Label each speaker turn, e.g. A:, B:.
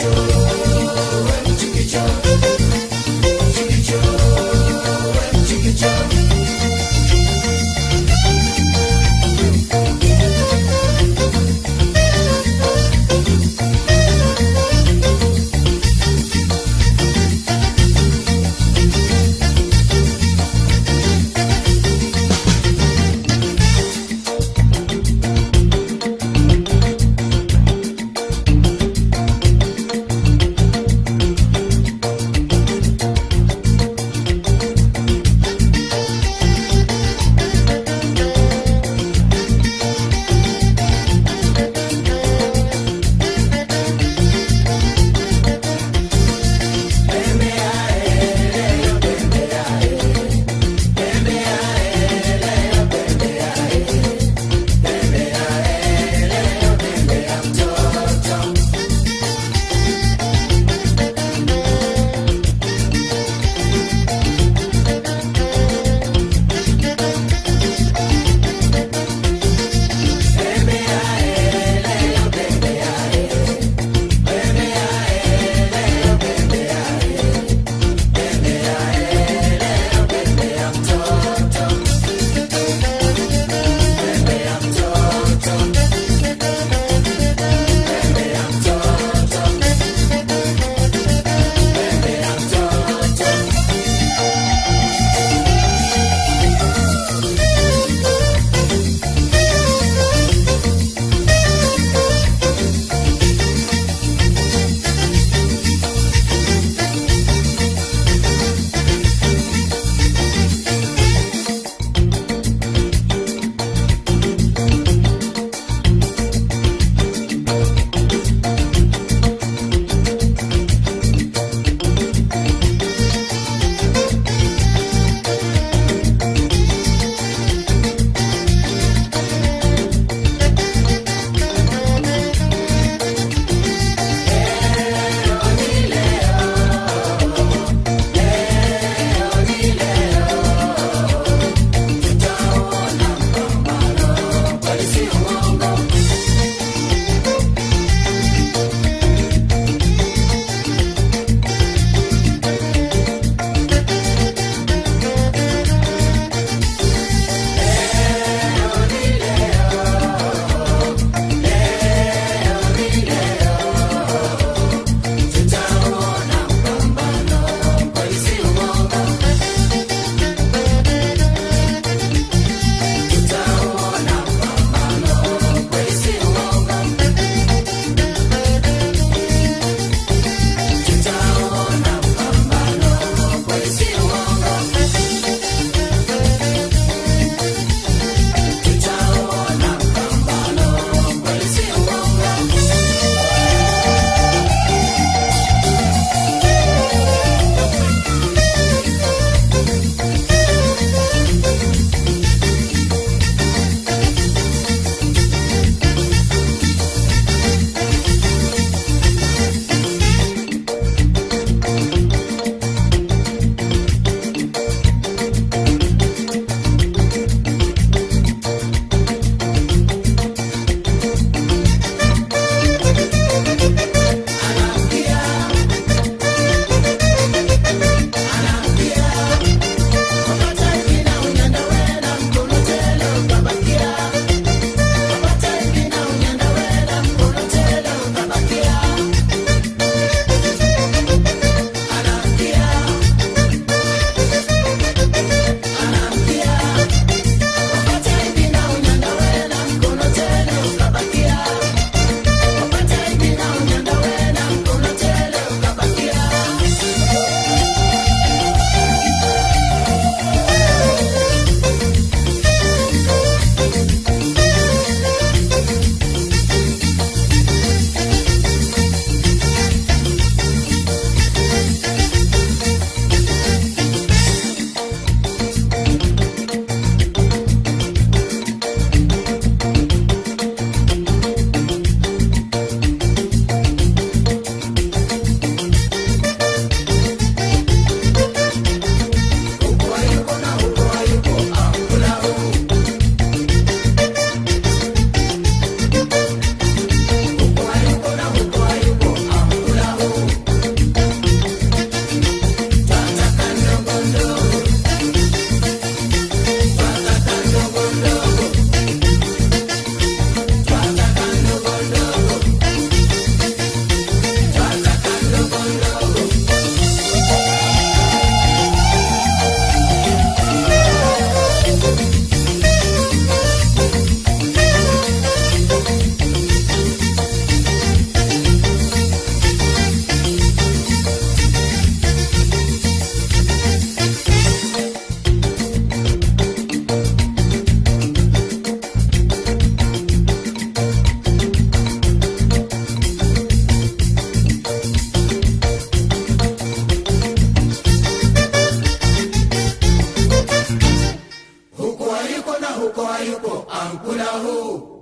A: yo. Hayupo ankula huu